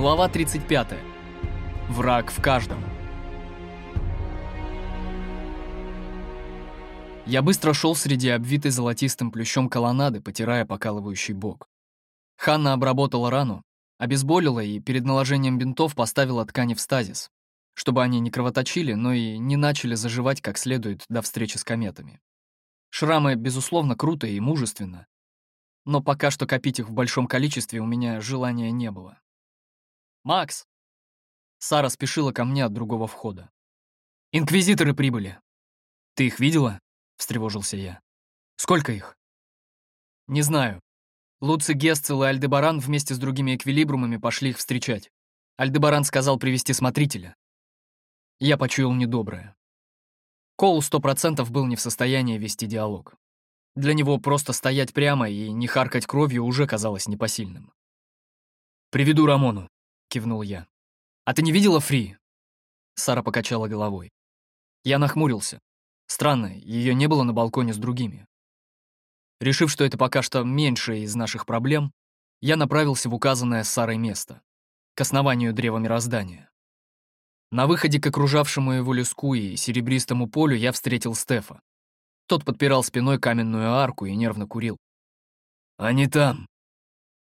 Глава 35. Враг в каждом. Я быстро шел среди обвитой золотистым плющом колоннады, потирая покалывающий бок. Ханна обработала рану, обезболила и перед наложением бинтов поставила ткани в стазис, чтобы они не кровоточили, но и не начали заживать как следует до встречи с кометами. Шрамы, безусловно, круто и мужественно, но пока что копить их в большом количестве у меня желания не было. «Макс!» Сара спешила ко мне от другого входа. «Инквизиторы прибыли!» «Ты их видела?» — встревожился я. «Сколько их?» «Не знаю. Луци Гесцел и Альдебаран вместе с другими эквилибрумами пошли их встречать. Альдебаран сказал привести смотрителя. Я почуял недоброе. Коул сто процентов был не в состоянии вести диалог. Для него просто стоять прямо и не харкать кровью уже казалось непосильным. «Приведу Рамону», кивнул я. «А ты не видела Фри?» Сара покачала головой. Я нахмурился. Странно, ее не было на балконе с другими. Решив, что это пока что меньшее из наших проблем, я направился в указанное Сарой место, к основанию древа мироздания. На выходе к окружавшему его леску и серебристому полю я встретил Стефа. Тот подпирал спиной каменную арку и нервно курил. «Они там!»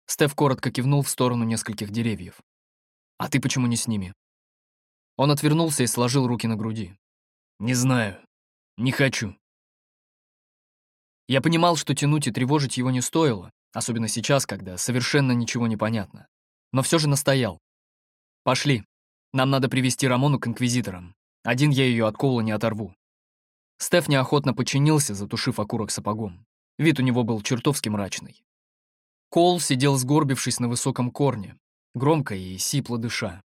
Стеф коротко кивнул в сторону нескольких деревьев. А ты почему не с ними?» Он отвернулся и сложил руки на груди. «Не знаю. Не хочу». Я понимал, что тянуть и тревожить его не стоило, особенно сейчас, когда совершенно ничего не понятно. Но все же настоял. «Пошли. Нам надо привести Рамону к инквизиторам. Один я ее от кола не оторву». Стеф неохотно подчинился, затушив окурок сапогом. Вид у него был чертовски мрачный. Кол сидел сгорбившись на высоком корне, громко и сипло дыша.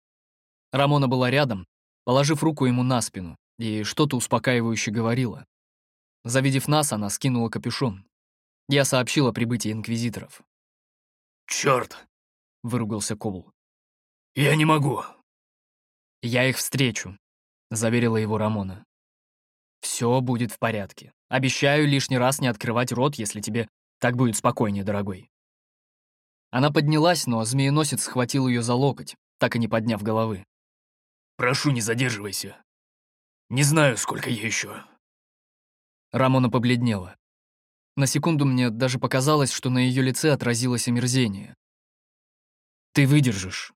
Рамона была рядом, положив руку ему на спину, и что-то успокаивающе говорила. Завидев нас, она скинула капюшон. Я сообщил о прибытии инквизиторов. «Чёрт!» — выругался Кобл. «Я не могу!» «Я их встречу», — заверила его Рамона. «Все будет в порядке. Обещаю лишний раз не открывать рот, если тебе так будет спокойнее, дорогой». Она поднялась, но змееносец схватил ее за локоть, так и не подняв головы. «Прошу, не задерживайся. Не знаю, сколько я еще». Рамона побледнела. На секунду мне даже показалось, что на ее лице отразилось омерзение. «Ты выдержишь».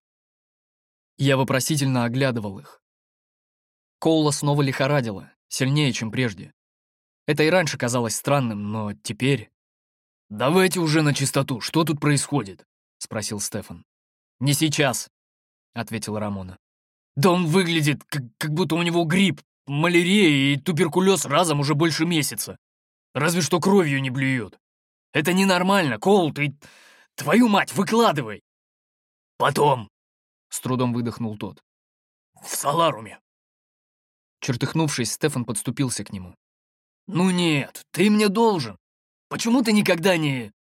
Я вопросительно оглядывал их. Коула снова лихорадила, сильнее, чем прежде. Это и раньше казалось странным, но теперь... «Давайте уже на чистоту, что тут происходит?» — спросил Стефан. «Не сейчас», — ответил Рамона. «Да он выглядит, как, как будто у него грипп, малярия и туберкулез разом уже больше месяца. Разве что кровью не блюет. Это ненормально, Коул, ты... Твою мать, выкладывай!» «Потом», — с трудом выдохнул тот. «В Саларуме». Чертыхнувшись, Стефан подступился к нему. «Ну нет, ты мне должен. Почему ты никогда не...»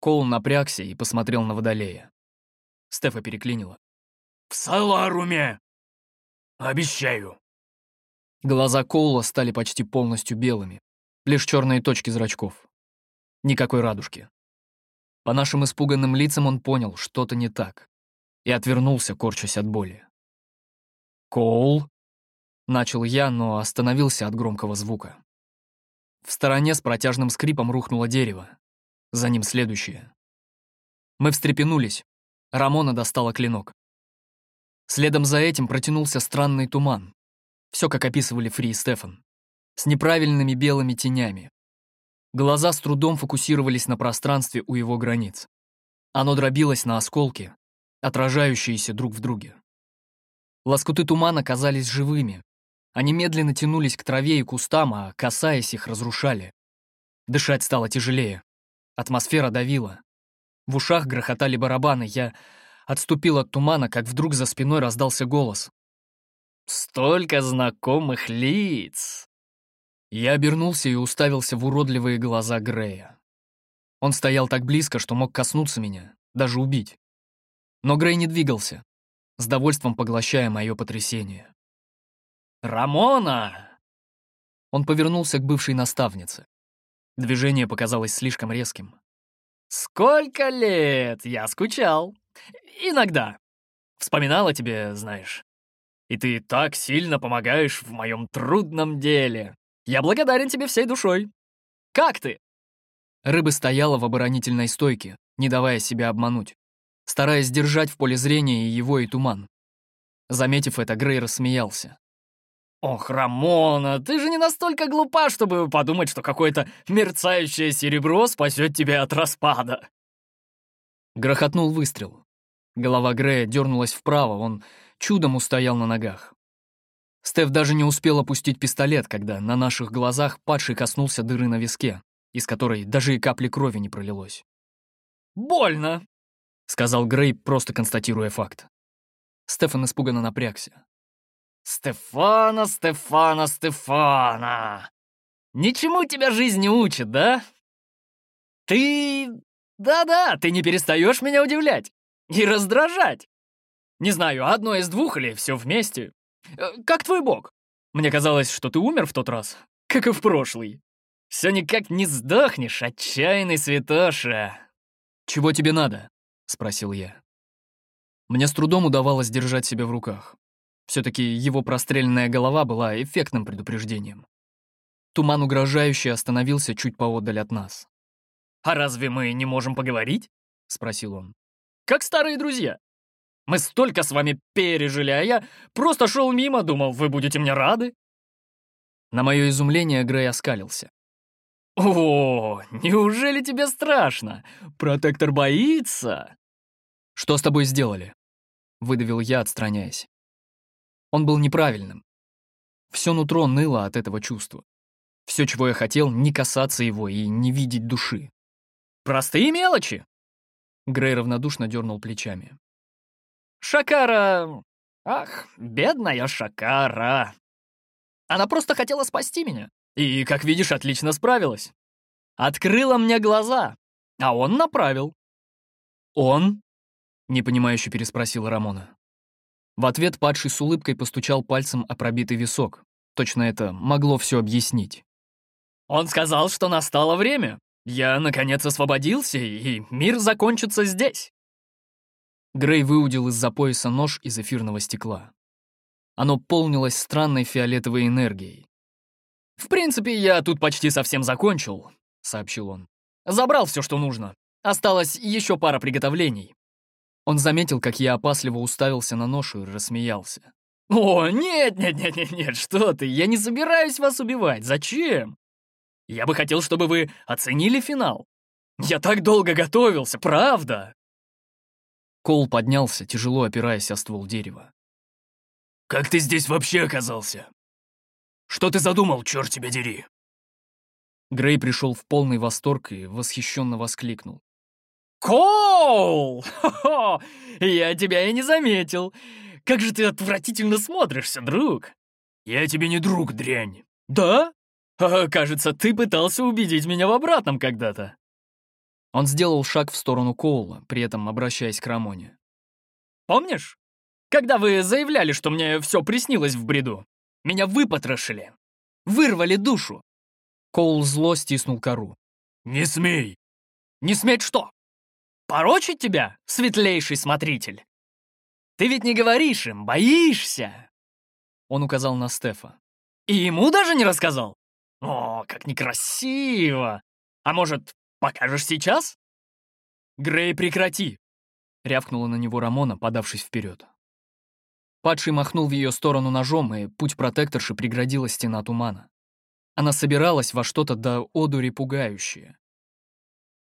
Коул напрягся и посмотрел на Водолея. Стефа переклинила. «В Саларуме! Обещаю!» Глаза Коула стали почти полностью белыми, лишь черные точки зрачков. Никакой радужки. По нашим испуганным лицам он понял, что-то не так, и отвернулся, корчась от боли. «Коул?» — начал я, но остановился от громкого звука. В стороне с протяжным скрипом рухнуло дерево. За ним следующее. Мы встрепенулись. Рамона достала клинок. Следом за этим протянулся странный туман. Все, как описывали Фри и Стефан. С неправильными белыми тенями. Глаза с трудом фокусировались на пространстве у его границ. Оно дробилось на осколки, отражающиеся друг в друге. Лоскуты тумана казались живыми, они медленно тянулись к траве и кустам, а, касаясь их, разрушали. Дышать стало тяжелее. Атмосфера давила. В ушах грохотали барабаны. Я отступил от тумана, как вдруг за спиной раздался голос. «Столько знакомых лиц!» Я обернулся и уставился в уродливые глаза Грея. Он стоял так близко, что мог коснуться меня, даже убить. Но Грей не двигался, с довольством поглощая мое потрясение. «Рамона!» Он повернулся к бывшей наставнице. Движение показалось слишком резким. «Сколько лет! Я скучал. Иногда. Вспоминала тебе, знаешь. И ты так сильно помогаешь в моем трудном деле. Я благодарен тебе всей душой. Как ты?» Рыба стояла в оборонительной стойке, не давая себя обмануть, стараясь держать в поле зрения и его, и туман. Заметив это, Грей рассмеялся. «Ох, Рамона, ты же не настолько глупа, чтобы подумать, что какое-то мерцающее серебро спасет тебя от распада!» Грохотнул выстрел. Голова Грея дернулась вправо, он чудом устоял на ногах. Стеф даже не успел опустить пистолет, когда на наших глазах падший коснулся дыры на виске, из которой даже и капли крови не пролилось. «Больно!» — сказал Грей, просто констатируя факт. Стефан испуганно напрягся. «Стефана, Стефана, Стефана! Ничему тебя жизнь не учит, да? Ты... Да-да, ты не перестаешь меня удивлять и раздражать. Не знаю, одно из двух или все вместе. Э, как твой бог? Мне казалось, что ты умер в тот раз, как и в прошлый. Все никак не сдохнешь, отчаянный святоша. «Чего тебе надо?» — спросил я. Мне с трудом удавалось держать себя в руках. Все-таки его простреленная голова была эффектным предупреждением. Туман угрожающе остановился чуть поодаль от нас. «А разве мы не можем поговорить?» — спросил он. «Как старые друзья. Мы столько с вами пережили, а я просто шел мимо, думал, вы будете мне рады». На мое изумление Грей оскалился. «О, неужели тебе страшно? Протектор боится?» «Что с тобой сделали?» — выдавил я, отстраняясь. Он был неправильным. Все нутро ныло от этого чувства. Все, чего я хотел, не касаться его и не видеть души. «Простые мелочи!» Грей равнодушно дернул плечами. «Шакара... Ах, бедная Шакара! Она просто хотела спасти меня. И, как видишь, отлично справилась. Открыла мне глаза, а он направил». «Он?» — непонимающе переспросила Рамона. В ответ падший с улыбкой постучал пальцем о пробитый висок. Точно это могло все объяснить. «Он сказал, что настало время. Я, наконец, освободился, и мир закончится здесь». Грей выудил из-за пояса нож из эфирного стекла. Оно полнилось странной фиолетовой энергией. «В принципе, я тут почти совсем закончил», — сообщил он. «Забрал все, что нужно. Осталось еще пара приготовлений. Он заметил, как я опасливо уставился на ношу и рассмеялся. «О, нет, нет, нет, нет, нет, что ты, я не собираюсь вас убивать, зачем? Я бы хотел, чтобы вы оценили финал. Я так долго готовился, правда?» Кол поднялся, тяжело опираясь о ствол дерева. «Как ты здесь вообще оказался? Что ты задумал, черт тебя дери?» Грей пришел в полный восторг и восхищенно воскликнул. «Коул! Хо-хо! Я тебя и не заметил. Как же ты отвратительно смотришься, друг!» «Я тебе не друг, дрянь!» «Да? А, кажется, ты пытался убедить меня в обратном когда-то». Он сделал шаг в сторону Коула, при этом обращаясь к Рамоне. «Помнишь, когда вы заявляли, что мне все приснилось в бреду? Меня выпотрошили, вырвали душу». Коул зло стиснул кору. «Не смей!» «Не сметь что?» Порочить тебя, светлейший смотритель? Ты ведь не говоришь им, боишься!» Он указал на Стефа. «И ему даже не рассказал? О, как некрасиво! А может, покажешь сейчас?» «Грей, прекрати!» — рявкнула на него Рамона, подавшись вперед. Падший махнул в ее сторону ножом, и путь протекторши преградила стена тумана. Она собиралась во что-то до одури пугающее.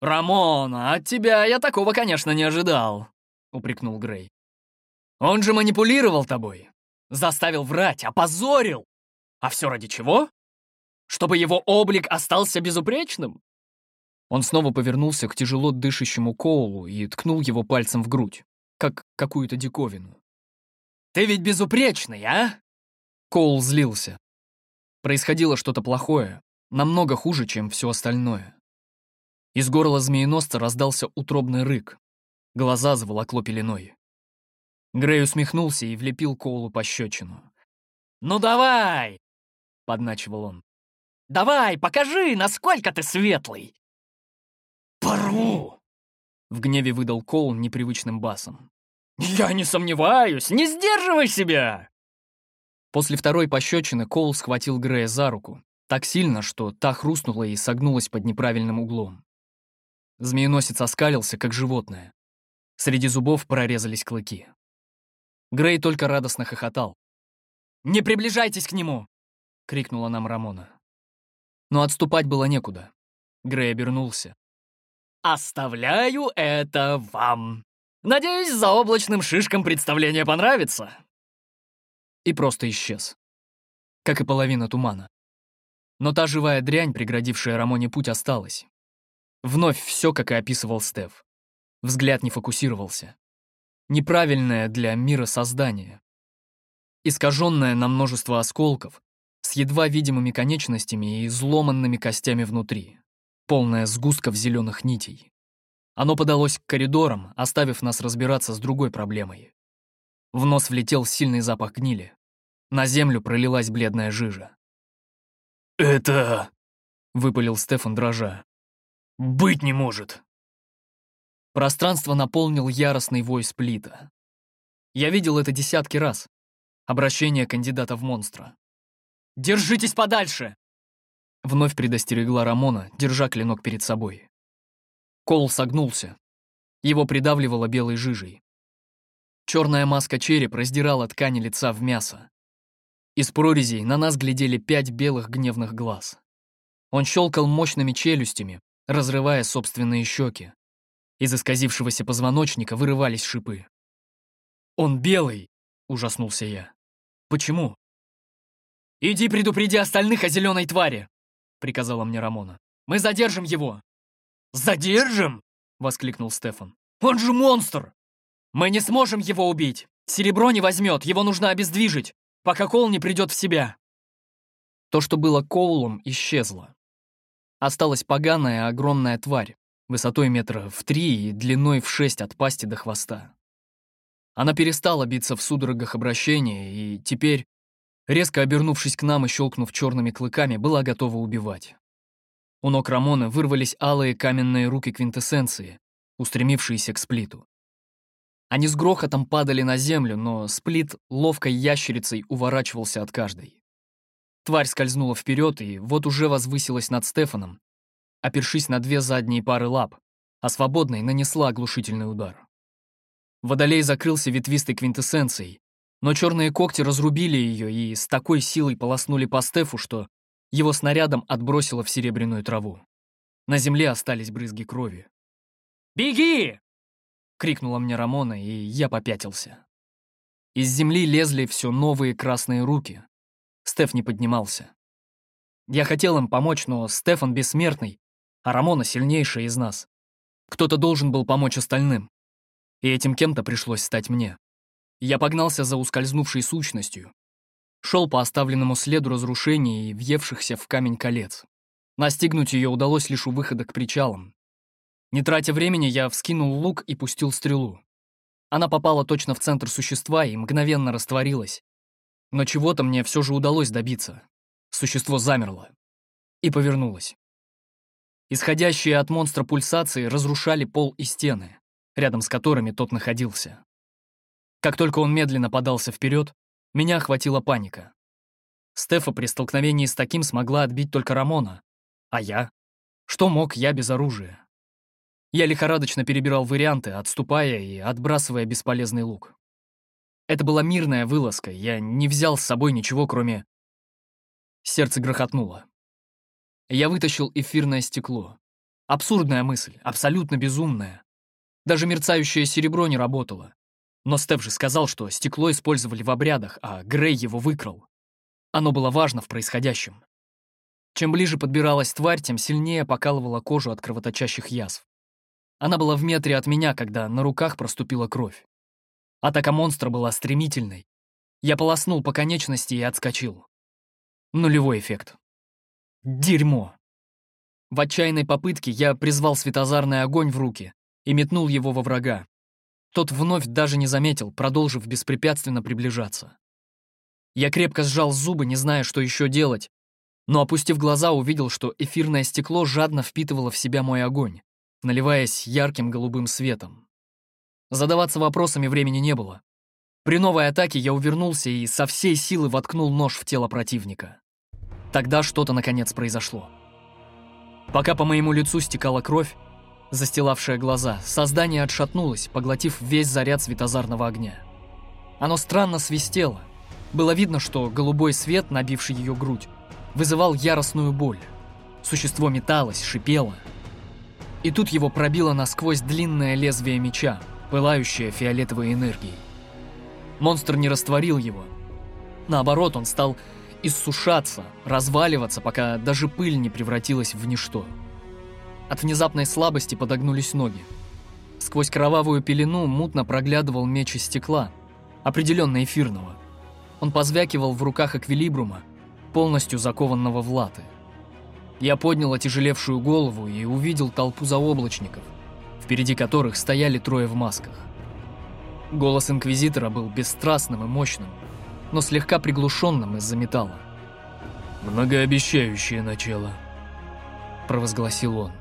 «Рамона, от тебя я такого, конечно, не ожидал», — упрекнул Грей. «Он же манипулировал тобой, заставил врать, опозорил. А все ради чего? Чтобы его облик остался безупречным?» Он снова повернулся к тяжело дышащему Коулу и ткнул его пальцем в грудь, как какую-то диковину. «Ты ведь безупречный, а?» Коул злился. Происходило что-то плохое, намного хуже, чем все остальное. Из горла змееносца раздался утробный рык. Глаза заволокло пеленой. Грей усмехнулся и влепил Коулу пощечину. «Ну давай!» — подначивал он. «Давай, покажи, насколько ты светлый!» «Порву!» — в гневе выдал Коул непривычным басом. «Я не сомневаюсь! Не сдерживай себя!» После второй пощечины Коул схватил Грея за руку, так сильно, что та хрустнула и согнулась под неправильным углом. Змееносец оскалился, как животное. Среди зубов прорезались клыки. Грей только радостно хохотал. «Не приближайтесь к нему!» — крикнула нам Рамона. Но отступать было некуда. Грей обернулся. «Оставляю это вам. Надеюсь, за облачным шишком представление понравится». И просто исчез. Как и половина тумана. Но та живая дрянь, преградившая Рамоне путь, осталась. Вновь все, как и описывал Стеф. Взгляд не фокусировался. Неправильное для мира создание. Искаженное на множество осколков, с едва видимыми конечностями и изломанными костями внутри. Полное сгустков зеленых нитей. Оно подалось к коридорам, оставив нас разбираться с другой проблемой. В нос влетел сильный запах гнили. На землю пролилась бледная жижа. «Это...» — выпалил Стефан дрожа. «Быть не может!» Пространство наполнил яростный вой сплита. Я видел это десятки раз. Обращение кандидата в монстра. «Держитесь подальше!» Вновь предостерегла Рамона, держа клинок перед собой. Кол согнулся. Его придавливало белой жижей. Черная маска череп раздирала ткани лица в мясо. Из прорезей на нас глядели пять белых гневных глаз. Он щелкал мощными челюстями, разрывая собственные щеки. Из исказившегося позвоночника вырывались шипы. «Он белый!» — ужаснулся я. «Почему?» «Иди предупреди остальных о зеленой твари!» — приказала мне Рамона. «Мы задержим его!» «Задержим?» — воскликнул Стефан. «Он же монстр!» «Мы не сможем его убить! Серебро не возьмет, его нужно обездвижить, пока Коул не придет в себя!» То, что было Коулом, исчезло. Осталась поганая огромная тварь, высотой метра в три и длиной в шесть от пасти до хвоста. Она перестала биться в судорогах обращения и теперь, резко обернувшись к нам и щелкнув черными клыками, была готова убивать. У ног Рамона вырвались алые каменные руки квинтэссенции, устремившиеся к сплиту. Они с грохотом падали на землю, но сплит ловкой ящерицей уворачивался от каждой. Тварь скользнула вперед и вот уже возвысилась над Стефаном, опершись на две задние пары лап, а свободной нанесла оглушительный удар. Водолей закрылся ветвистой квинтэссенцией, но черные когти разрубили ее и с такой силой полоснули по Стефу, что его снарядом отбросило в серебряную траву. На земле остались брызги крови. «Беги!» — крикнула мне Рамона, и я попятился. Из земли лезли все новые красные руки, Стеф не поднимался. Я хотел им помочь, но Стефан бессмертный, а Рамона сильнейшая из нас. Кто-то должен был помочь остальным. И этим кем-то пришлось стать мне. Я погнался за ускользнувшей сущностью. Шел по оставленному следу разрушений и въевшихся в камень колец. Настигнуть ее удалось лишь у выхода к причалам. Не тратя времени, я вскинул лук и пустил стрелу. Она попала точно в центр существа и мгновенно растворилась, но чего-то мне все же удалось добиться. Существо замерло и повернулось. Исходящие от монстра пульсации разрушали пол и стены, рядом с которыми тот находился. Как только он медленно подался вперед, меня охватила паника. Стефа при столкновении с таким смогла отбить только Рамона. А я? Что мог я без оружия? Я лихорадочно перебирал варианты, отступая и отбрасывая бесполезный лук. Это была мирная вылазка, я не взял с собой ничего, кроме... Сердце грохотнуло. Я вытащил эфирное стекло. Абсурдная мысль, абсолютно безумная. Даже мерцающее серебро не работало. Но Стеф же сказал, что стекло использовали в обрядах, а Грей его выкрал. Оно было важно в происходящем. Чем ближе подбиралась тварь, тем сильнее покалывала кожу от кровоточащих язв. Она была в метре от меня, когда на руках проступила кровь. Атака монстра была стремительной. Я полоснул по конечности и отскочил. Нулевой эффект. Дерьмо. В отчаянной попытке я призвал светозарный огонь в руки и метнул его во врага. Тот вновь даже не заметил, продолжив беспрепятственно приближаться. Я крепко сжал зубы, не зная, что еще делать, но, опустив глаза, увидел, что эфирное стекло жадно впитывало в себя мой огонь, наливаясь ярким голубым светом. Задаваться вопросами времени не было. При новой атаке я увернулся и со всей силы воткнул нож в тело противника. Тогда что-то наконец произошло. Пока по моему лицу стекала кровь, застилавшая глаза, создание отшатнулось, поглотив весь заряд светозарного огня. Оно странно свистело. Было видно, что голубой свет, набивший ее грудь, вызывал яростную боль. Существо металось, шипело. И тут его пробило насквозь длинное лезвие меча, пылающее фиолетовой энергией. Монстр не растворил его. Наоборот, он стал иссушаться, разваливаться, пока даже пыль не превратилась в ничто. От внезапной слабости подогнулись ноги. Сквозь кровавую пелену мутно проглядывал меч из стекла, определенно эфирного. Он позвякивал в руках эквилибрума, полностью закованного в латы. Я поднял отяжелевшую голову и увидел толпу заоблачников, впереди которых стояли трое в масках. Голос Инквизитора был бесстрастным и мощным, но слегка приглушенным из-за металла. «Многообещающее начало», — провозгласил он.